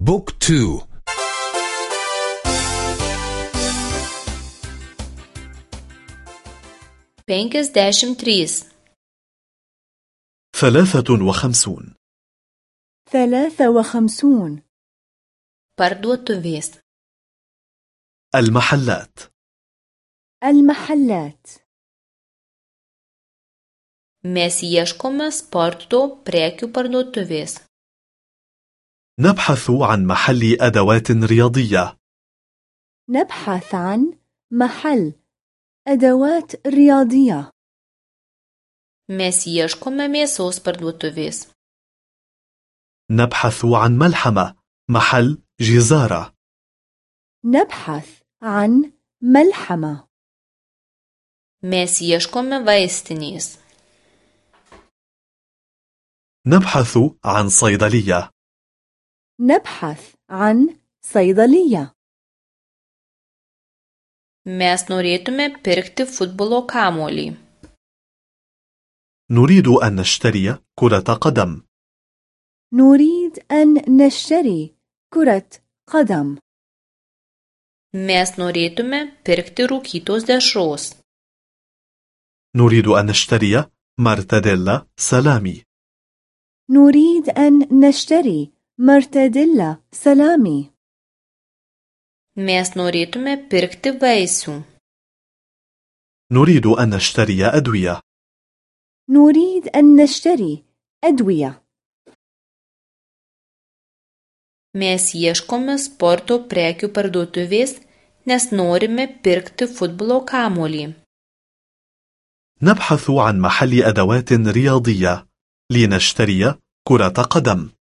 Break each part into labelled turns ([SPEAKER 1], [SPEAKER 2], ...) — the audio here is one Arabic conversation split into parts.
[SPEAKER 1] book
[SPEAKER 2] two. penkiasdešimt trys
[SPEAKER 3] ثلاثة وخمسون.
[SPEAKER 4] ثلاثة وخمسون.
[SPEAKER 2] Parduotuvės
[SPEAKER 3] المحلات.
[SPEAKER 4] المحلات.
[SPEAKER 2] Mes ieškome sporto prekių parduotuvės
[SPEAKER 3] نبحث عن محل أدوات رياضية.
[SPEAKER 4] نبحث عن محل أدوات رياضية.
[SPEAKER 2] Mes ieškome mėsos parduotuvės.
[SPEAKER 3] نبحث عن ملحمة محل جزارة.
[SPEAKER 4] نبحث عن ملحمة.
[SPEAKER 2] Mes ieškome vaistinės.
[SPEAKER 3] نبحث عن صيدلية.
[SPEAKER 4] نبحث عن صيدلية.
[SPEAKER 2] Mes norėtume pirkti futbolo kamuolį.
[SPEAKER 3] نريد أن نشتري كرة قدم.
[SPEAKER 4] نريد أن نشتري كرة قدم.
[SPEAKER 2] Mes norėtume pirkti rūkytos dešros.
[SPEAKER 3] نريد أن نشتري مرتديلا سلامي.
[SPEAKER 4] نريد أن نشتري مرتديلا سلامي
[SPEAKER 2] mes norėtume pirkti vaisių
[SPEAKER 3] نريد أن نشتري أدوية
[SPEAKER 4] نريد أن نشتري أدوية
[SPEAKER 2] mes ieškome sporto prekių parduotuvės nes norime pirkti futbolo kamuolį
[SPEAKER 3] نبحث عن محل أدوات رياضية لنشتري كرة قدم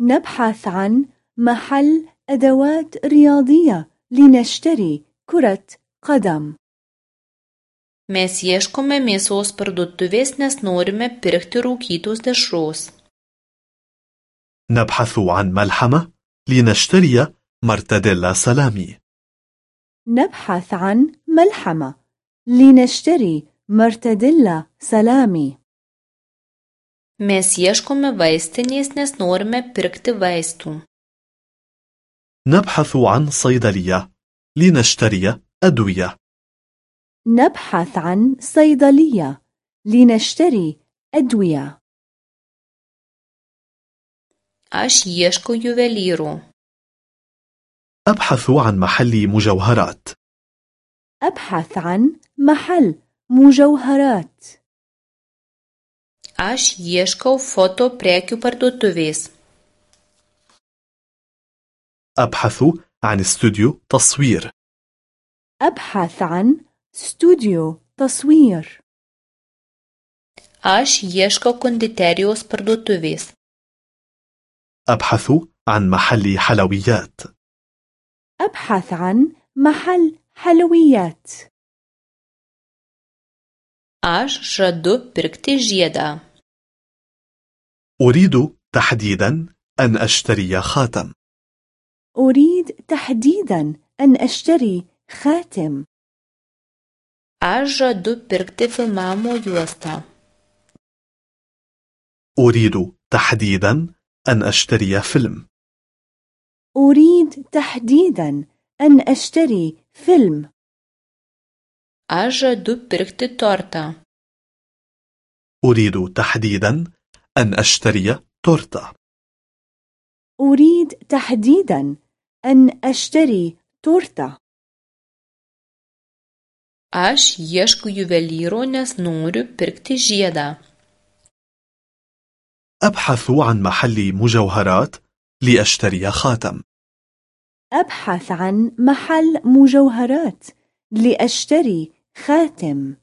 [SPEAKER 4] نبحث عن محل أدوات رياضية لنشتري كرة قدم.
[SPEAKER 2] Mes ieškome mėsos parduotuvės nes norime pirkti rūkytos dešros.
[SPEAKER 3] نبحث عن ملحمة لنشتري مرتديلا سلامي.
[SPEAKER 4] نبحث عن ملحمة لنشتري مرتديلا سلامي.
[SPEAKER 2] Mes ieškome vaistinės nes norime pirkti vaistų.
[SPEAKER 3] نبحث عن صيدلية لنشتري أدوية.
[SPEAKER 4] نبحث عن صيدلية لنشتري أدوية.
[SPEAKER 2] Aš ieškau juvelyrų.
[SPEAKER 3] أبحث عن محل مجوهرات.
[SPEAKER 4] أبحث عن محل مجوهرات.
[SPEAKER 2] Aš ieškau foto prekių parduotuvės
[SPEAKER 3] أبحث عن استوديو تصوير
[SPEAKER 4] أبحث عن استوديو تصوير
[SPEAKER 2] aš ieškau konditerijos parduotuvės
[SPEAKER 3] أبحث عن محل حلويات
[SPEAKER 4] أبحث عن محل حلويات
[SPEAKER 2] aš žadu pirkti žiedą
[SPEAKER 3] أريد تحديدا أن أشتري خاتم.
[SPEAKER 4] أريد تحديدا أن أشتري خاتم.
[SPEAKER 2] Aš žadu pirkti filmavimo juostą.
[SPEAKER 3] أريد تحديدا أن أشتري فيلم.
[SPEAKER 4] أريد تحديدا أن أشتري فيلم.
[SPEAKER 2] Žadu pirkti tortą.
[SPEAKER 3] أريد تحديدا أن أشتري تورتة.
[SPEAKER 4] أريد تحديدا أن أشتري تورتة.
[SPEAKER 2] Aš ieškau juvelyro nes noriu pirkti žiedą.
[SPEAKER 3] أبحث عن محل مجوهرات لأشتري خاتم.
[SPEAKER 4] أبحث عن محل مجوهرات لأشتري خاتم.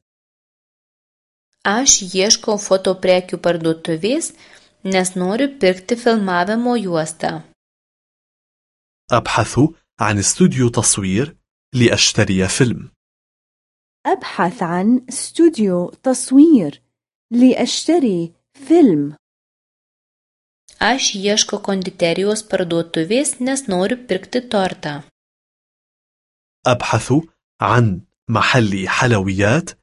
[SPEAKER 2] Aš ieškau foto prekių parduotuvės nes noriu pirkti filmavimo juostą
[SPEAKER 3] أبحث عن استوديو تصوير لأشتري فيلم
[SPEAKER 4] أبحث عن استوديو تصوير لأشتري فيلم
[SPEAKER 2] aš ieškau konditerijos parduotuvės nes noriu pirkti tortą
[SPEAKER 3] أبحث عن محل حلويات